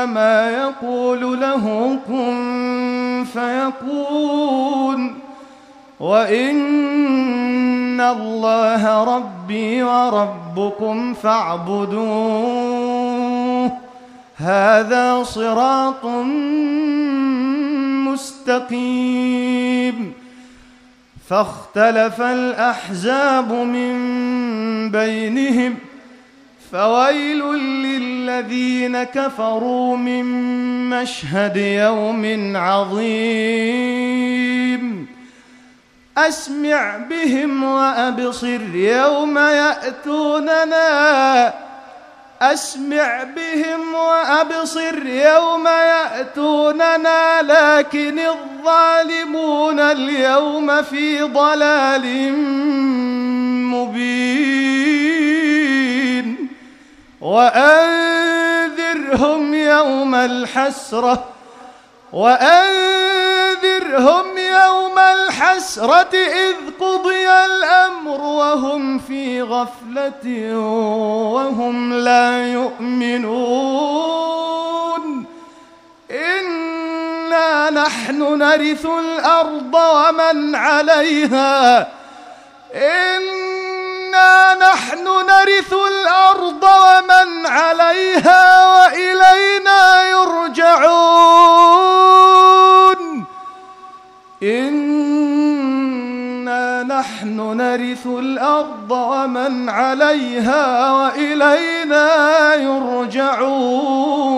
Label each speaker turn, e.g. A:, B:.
A: فانما يقول له كن فيكون. وإن الله ربي وربكم فاعبدوه. هذا صراط مستقيم. فاختلف الأحزاب من بينهم. فويل للذين كفروا من مشهد يوم عظيم. أسمع بهم وأبصر يوم يأتوننا. أسمع بهم وأبصر يوم يأتوننا. لكن الظالمون اليوم في ضلال وأنذرهم يوم الحسرة وأنذرهم يوم الحسرة إذ قضي الأمر وهم في غفلة وهم لا يؤمنون. إنا نحن نرث الأرض ومن عليها. إنا نحن نرث الأرض ومن نحن نرث الأرض ومن عليها وإلينا يرجعون.